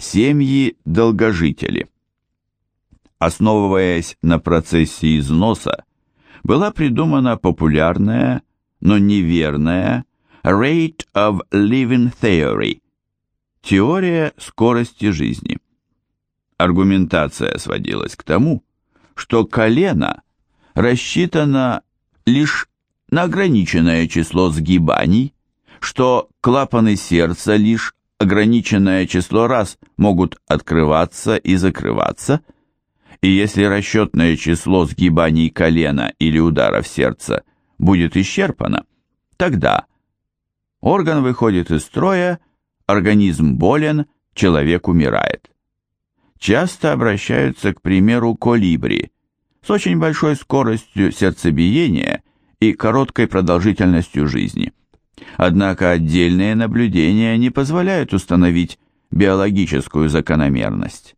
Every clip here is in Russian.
Семьи-долгожители. Основываясь на процессе износа, была придумана популярная, но неверная Rate of Living Theory – теория скорости жизни. Аргументация сводилась к тому, что колено рассчитано лишь на ограниченное число сгибаний, что клапаны сердца лишь ограниченное число раз могут открываться и закрываться, и если расчетное число сгибаний колена или ударов сердца будет исчерпано, тогда орган выходит из строя, организм болен, человек умирает. Часто обращаются к примеру колибри с очень большой скоростью сердцебиения и короткой продолжительностью жизни. Однако отдельные наблюдения не позволяют установить биологическую закономерность.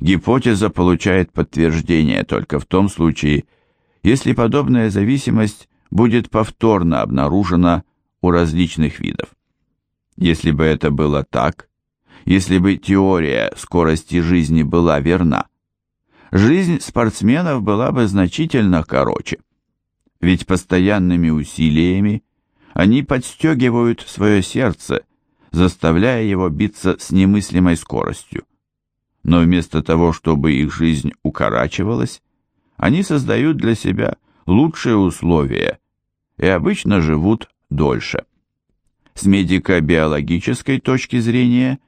Гипотеза получает подтверждение только в том случае, если подобная зависимость будет повторно обнаружена у различных видов. Если бы это было так, если бы теория скорости жизни была верна, жизнь спортсменов была бы значительно короче. Ведь постоянными усилиями они подстегивают свое сердце, заставляя его биться с немыслимой скоростью. Но вместо того, чтобы их жизнь укорачивалась, они создают для себя лучшие условия и обычно живут дольше. С медико-биологической точки зрения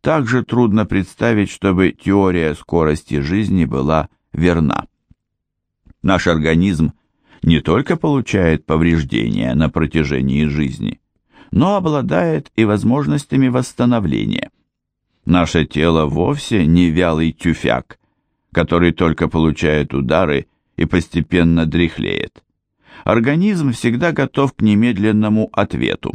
также трудно представить, чтобы теория скорости жизни была верна. Наш организм не только получает повреждения на протяжении жизни, но обладает и возможностями восстановления. Наше тело вовсе не вялый тюфяк, который только получает удары и постепенно дряхлеет. Организм всегда готов к немедленному ответу.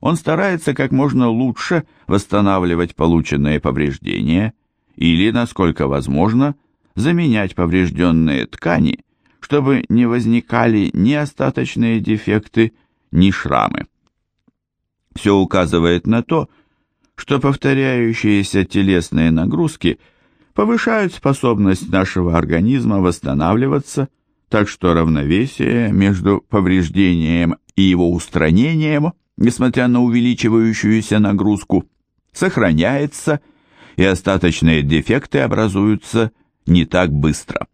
Он старается как можно лучше восстанавливать полученные повреждения или, насколько возможно, заменять поврежденные ткани чтобы не возникали ни остаточные дефекты, ни шрамы. Все указывает на то, что повторяющиеся телесные нагрузки повышают способность нашего организма восстанавливаться, так что равновесие между повреждением и его устранением, несмотря на увеличивающуюся нагрузку, сохраняется, и остаточные дефекты образуются не так быстро.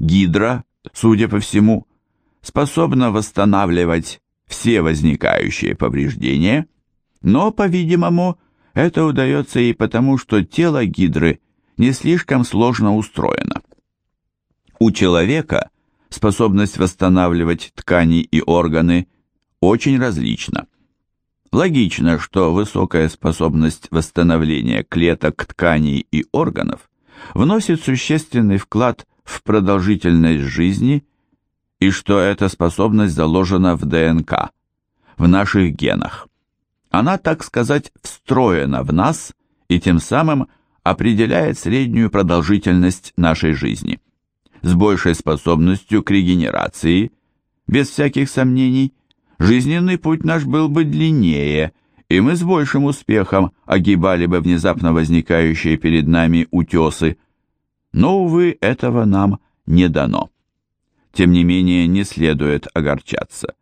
Гидра судя по всему, способна восстанавливать все возникающие повреждения, но, по-видимому, это удается и потому, что тело гидры не слишком сложно устроено. У человека способность восстанавливать ткани и органы очень различна. Логично, что высокая способность восстановления клеток, тканей и органов вносит существенный вклад в продолжительность жизни и что эта способность заложена в ДНК, в наших генах. Она, так сказать, встроена в нас и тем самым определяет среднюю продолжительность нашей жизни. С большей способностью к регенерации, без всяких сомнений, жизненный путь наш был бы длиннее, и мы с большим успехом огибали бы внезапно возникающие перед нами утесы, но, увы, этого нам не дано. Тем не менее, не следует огорчаться.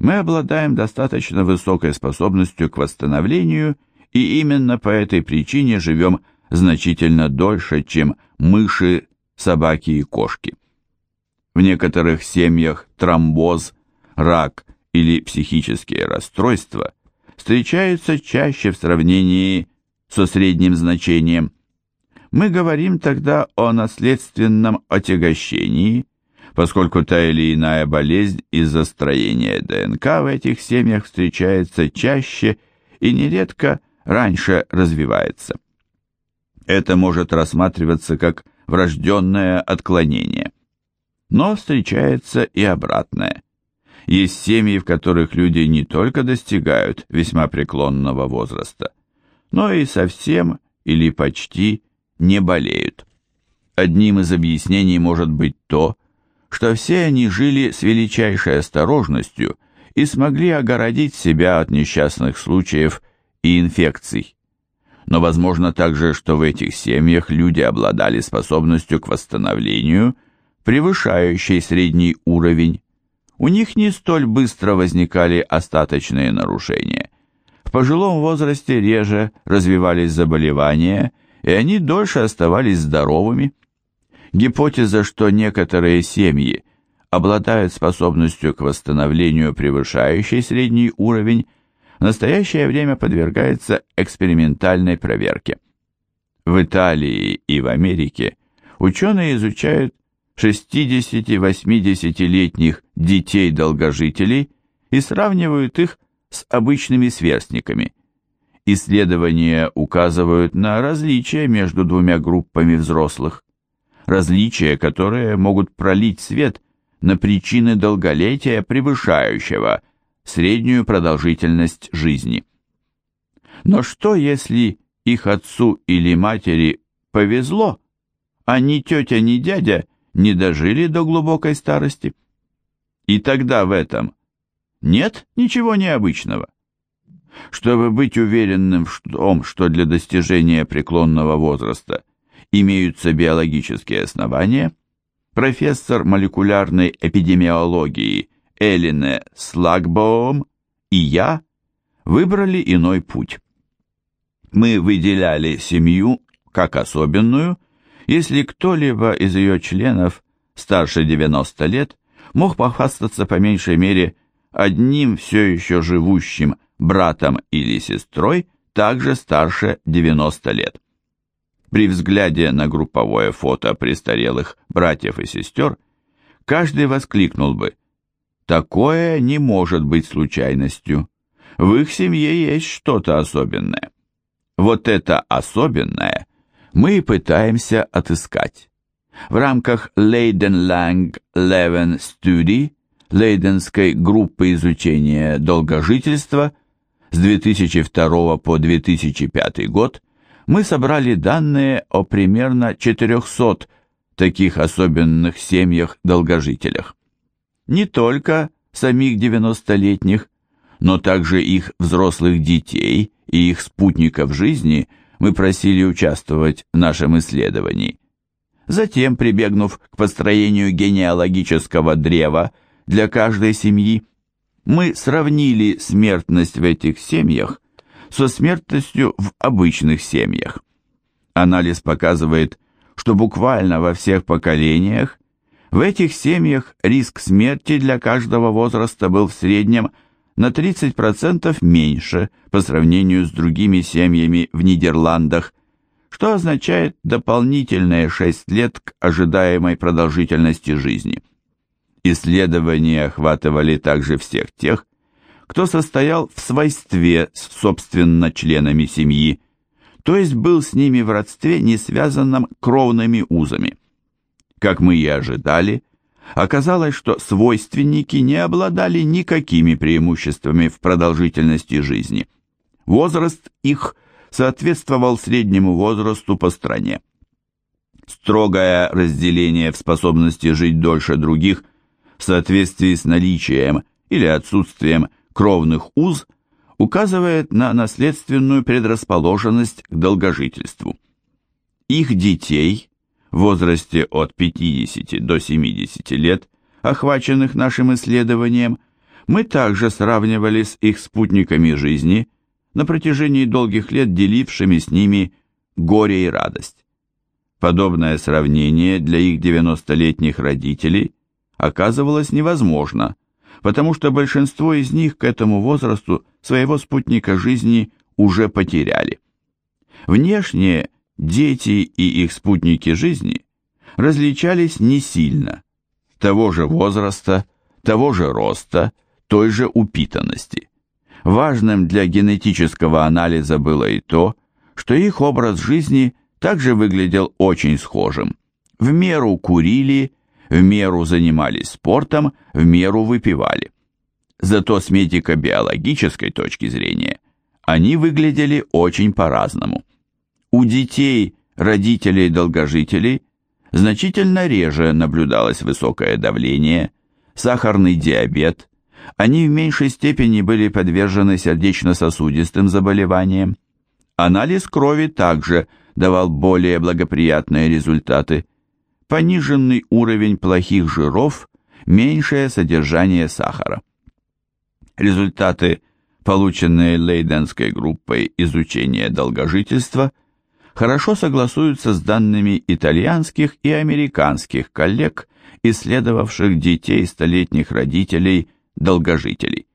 Мы обладаем достаточно высокой способностью к восстановлению, и именно по этой причине живем значительно дольше, чем мыши, собаки и кошки. В некоторых семьях тромбоз, рак или психические расстройства встречаются чаще в сравнении со средним значением – мы говорим тогда о наследственном отягощении, поскольку та или иная болезнь из-за строения ДНК в этих семьях встречается чаще и нередко раньше развивается. Это может рассматриваться как врожденное отклонение. Но встречается и обратное. Есть семьи, в которых люди не только достигают весьма преклонного возраста, но и совсем или почти не болеют. Одним из объяснений может быть то, что все они жили с величайшей осторожностью и смогли огородить себя от несчастных случаев и инфекций. но возможно также, что в этих семьях люди обладали способностью к восстановлению, превышающей средний уровень. У них не столь быстро возникали остаточные нарушения. В пожилом возрасте реже развивались заболевания, и они дольше оставались здоровыми. Гипотеза, что некоторые семьи обладают способностью к восстановлению, превышающей средний уровень, в настоящее время подвергается экспериментальной проверке. В Италии и в Америке ученые изучают 60-80-летних детей-долгожителей и сравнивают их с обычными сверстниками. Исследования указывают на различия между двумя группами взрослых. Различия, которые могут пролить свет на причины долголетия, превышающего среднюю продолжительность жизни. Но что, если их отцу или матери повезло, а ни тетя, ни дядя не дожили до глубокой старости? И тогда в этом нет ничего необычного. Чтобы быть уверенным в том, что для достижения преклонного возраста имеются биологические основания, профессор молекулярной эпидемиологии Элине Слагбоум и я выбрали иной путь. Мы выделяли семью как особенную, если кто-либо из ее членов старше 90 лет мог похвастаться по меньшей мере одним все еще живущим братом или сестрой, также старше 90 лет. При взгляде на групповое фото престарелых братьев и сестер, каждый воскликнул бы Такое не может быть случайностью. В их семье есть что-то особенное. Вот это особенное мы и пытаемся отыскать. В рамках Leiden Lang Leven Study Лейденской группы изучения долгожительства с 2002 по 2005 год мы собрали данные о примерно 400 таких особенных семьях-долгожителях не только самих 90-летних, но также их взрослых детей и их спутников жизни мы просили участвовать в нашем исследовании. Затем, прибегнув к построению генеалогического древа для каждой семьи, мы сравнили смертность в этих семьях со смертностью в обычных семьях. Анализ показывает, что буквально во всех поколениях в этих семьях риск смерти для каждого возраста был в среднем на 30% меньше по сравнению с другими семьями в Нидерландах, что означает дополнительные 6 лет к ожидаемой продолжительности жизни. Исследования охватывали также всех тех, кто состоял в свойстве с собственно членами семьи, то есть был с ними в родстве, не связанном кровными узами. Как мы и ожидали, оказалось, что свойственники не обладали никакими преимуществами в продолжительности жизни. Возраст их соответствовал среднему возрасту по стране. Строгое разделение в способности жить дольше других в соответствии с наличием или отсутствием кровных уз указывает на наследственную предрасположенность к долгожительству. Их детей в возрасте от 50 до 70 лет, охваченных нашим исследованием, мы также сравнивали с их спутниками жизни, на протяжении долгих лет делившими с ними горе и радость. Подобное сравнение для их 90-летних родителей оказывалось невозможно, потому что большинство из них к этому возрасту своего спутника жизни уже потеряли. Внешне дети и их спутники жизни различались не сильно, того же возраста, того же роста, той же упитанности. Важным для генетического анализа было и то, что их образ жизни также выглядел очень схожим. В меру курили, в меру занимались спортом, в меру выпивали. Зато с медико-биологической точки зрения они выглядели очень по-разному. У детей, родителей-долгожителей значительно реже наблюдалось высокое давление, сахарный диабет, они в меньшей степени были подвержены сердечно-сосудистым заболеваниям. Анализ крови также давал более благоприятные результаты. Пониженный уровень плохих жиров, меньшее содержание сахара. Результаты, полученные Лейденской группой изучения долгожительства, хорошо согласуются с данными итальянских и американских коллег, исследовавших детей столетних родителей-долгожителей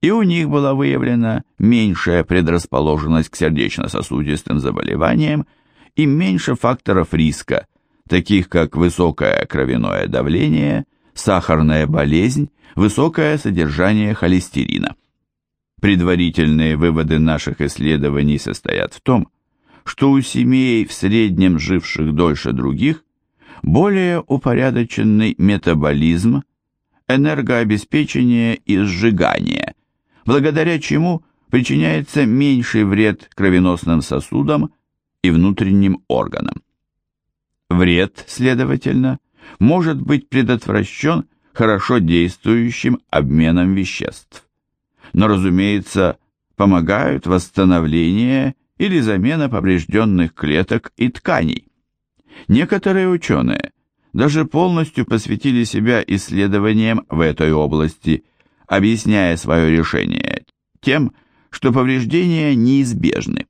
и у них была выявлена меньшая предрасположенность к сердечно-сосудистым заболеваниям и меньше факторов риска, таких как высокое кровяное давление, сахарная болезнь, высокое содержание холестерина. Предварительные выводы наших исследований состоят в том, что у семей, в среднем живших дольше других, более упорядоченный метаболизм, энергообеспечение и сжигание, благодаря чему причиняется меньший вред кровеносным сосудам и внутренним органам. Вред, следовательно, может быть предотвращен хорошо действующим обменом веществ. Но, разумеется, помогают восстановление или замена поврежденных клеток и тканей. Некоторые ученые даже полностью посвятили себя исследованиям в этой области – объясняя свое решение тем, что повреждения неизбежны.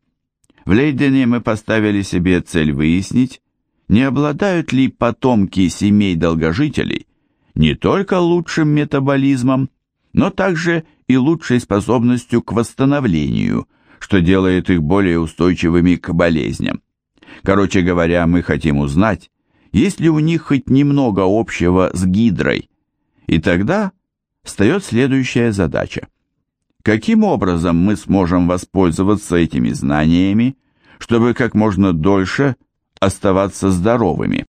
В Лейдене мы поставили себе цель выяснить, не обладают ли потомки семей долгожителей не только лучшим метаболизмом, но также и лучшей способностью к восстановлению, что делает их более устойчивыми к болезням. Короче говоря, мы хотим узнать, есть ли у них хоть немного общего с гидрой, и тогда встает следующая задача. Каким образом мы сможем воспользоваться этими знаниями, чтобы как можно дольше оставаться здоровыми?